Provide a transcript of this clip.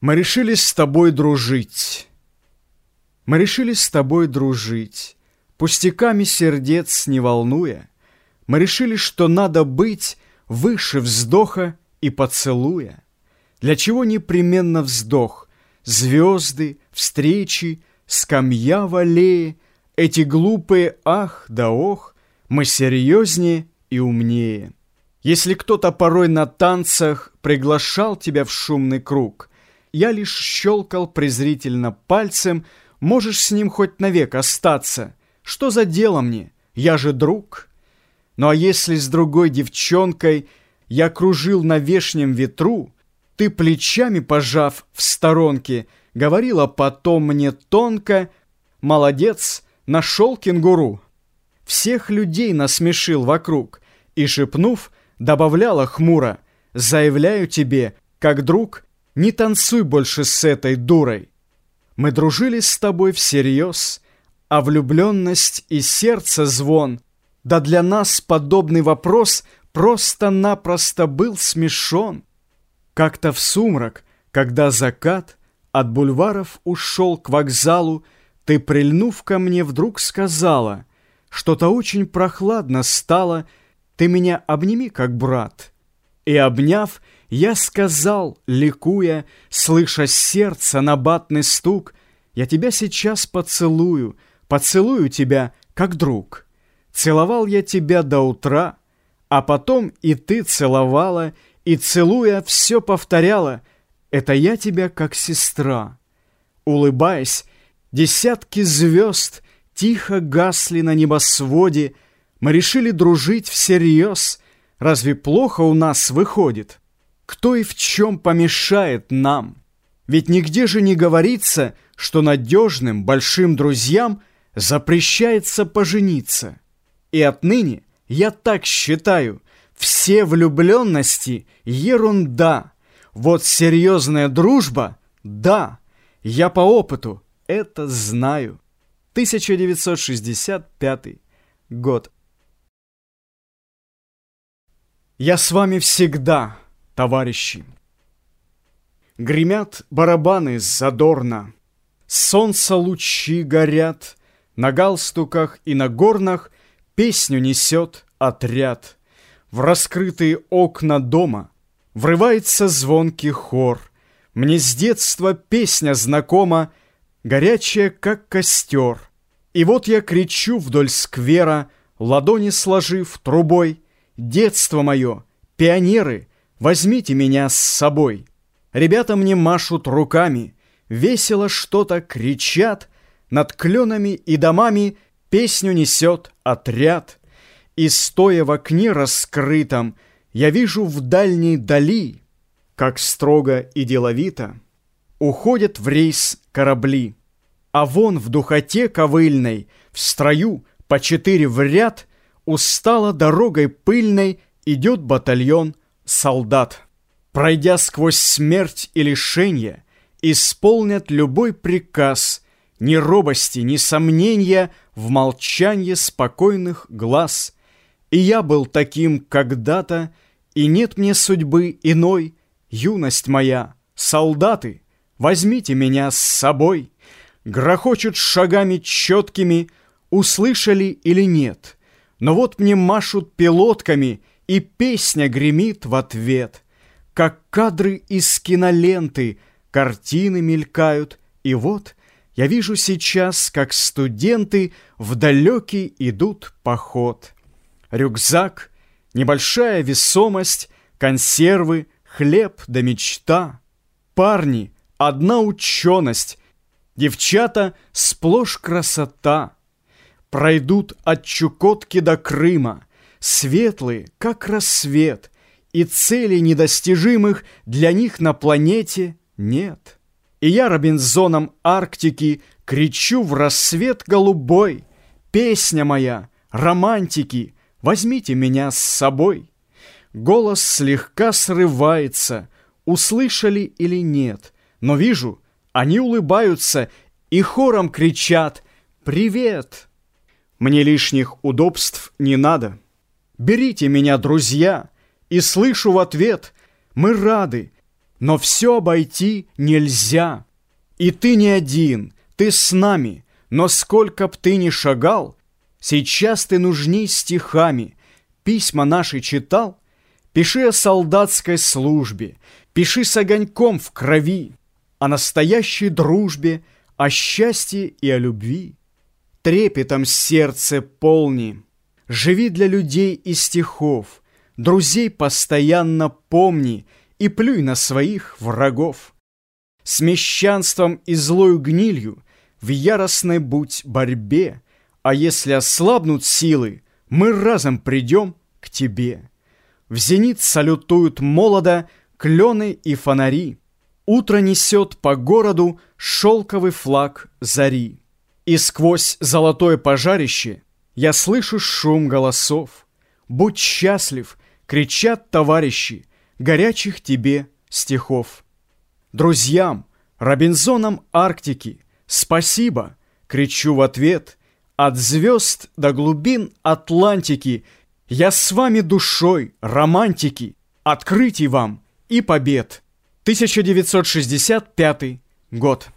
Мы решили с тобой дружить. Мы решили с тобой дружить, Пустяками сердец не волнуя. Мы решили, что надо быть Выше вздоха и поцелуя. Для чего непременно вздох? Звезды, встречи, скамья в аллее, Эти глупые ах да ох, Мы серьезнее и умнее. Если кто-то порой на танцах Приглашал тебя в шумный круг, я лишь щелкал презрительно пальцем, Можешь с ним хоть навек остаться. Что за дело мне? Я же друг. Ну а если с другой девчонкой Я кружил на вешнем ветру, Ты плечами пожав в сторонке, Говорила потом мне тонко, Молодец, нашел кенгуру. Всех людей насмешил вокруг И, шепнув, добавляла хмуро, Заявляю тебе, как друг, не танцуй больше с этой дурой. Мы дружили с тобой всерьез, А влюбленность и сердце звон, Да для нас подобный вопрос Просто-напросто был смешон. Как-то в сумрак, когда закат От бульваров ушел к вокзалу, Ты, прильнув ко мне, вдруг сказала, Что-то очень прохладно стало, Ты меня обними, как брат. И, обняв, я сказал, ликуя, слыша сердце набатный стук, Я тебя сейчас поцелую, поцелую тебя, как друг. Целовал я тебя до утра, а потом и ты целовала, И, целуя, все повторяла, Это я тебя, как сестра. Улыбаясь, десятки звезд Тихо гасли на небосводе, Мы решили дружить всерьез, Разве плохо у нас выходит? Кто и в чем помешает нам. Ведь нигде же не говорится, что надежным большим друзьям запрещается пожениться. И отныне, я так считаю, все влюбленности – ерунда. Вот серьезная дружба – да, я по опыту это знаю. 1965 год. Я с вами всегда – товарищи. Гремят барабаны задорно, Солнца лучи горят, На галстуках и на горнах Песню несет отряд. В раскрытые окна дома Врывается звонкий хор. Мне с детства песня знакома, Горячая, как костер. И вот я кричу вдоль сквера, Ладони сложив трубой, Детство мое, пионеры — Возьмите меня с собой. Ребята мне машут руками, Весело что-то кричат, Над кленами и домами Песню несет отряд. И, стоя в окне раскрытом, Я вижу в дальней дали, Как строго и деловито Уходят в рейс корабли. А вон в духоте ковыльной, В строю по четыре в ряд, Устала дорогой пыльной Идет батальон солдат, пройдя сквозь смерть и лишение, исполнят любой приказ, ни робости, ни сомнения в молчанье спокойных глаз. И я был таким когда-то, и нет мне судьбы иной, юность моя, солдаты, возьмите меня с собой. Грохочут шагами четкими, услышали или нет, но вот мне машут пилотками — и песня гремит в ответ, Как кадры из киноленты, Картины мелькают, и вот Я вижу сейчас, как студенты В далекий идут поход. Рюкзак, небольшая весомость, Консервы, хлеб да мечта. Парни, одна ученость, Девчата, сплошь красота. Пройдут от Чукотки до Крыма — светлые, как рассвет, и целей недостижимых для них на планете нет. И я Робинзоном Арктики кричу в рассвет голубой, песня моя, романтики, возьмите меня с собой. Голос слегка срывается, услышали или нет, но вижу, они улыбаются и хором кричат «Привет!». Мне лишних удобств не надо. Берите меня, друзья, и слышу в ответ, мы рады, Но все обойти нельзя. И ты не один, ты с нами, но сколько б ты ни шагал, Сейчас ты нужней стихами. Письма наши читал? Пиши о солдатской службе, Пиши с огоньком в крови, О настоящей дружбе, О счастье и о любви. Трепетом сердце полни, Живи для людей и стихов, Друзей постоянно помни И плюй на своих врагов. С мещанством и злою гнилью В яростной будь борьбе, А если ослабнут силы, Мы разом придем к тебе. В зенит салютуют молодо Клены и фонари. Утро несет по городу Шелковый флаг зари. И сквозь золотое пожарище Я слышу шум голосов. Будь счастлив, кричат товарищи Горячих тебе стихов. Друзьям, Робинзонам Арктики, спасибо, кричу в ответ. От звезд до глубин Атлантики Я с вами душой, романтики, Открытий вам и побед. 1965 год.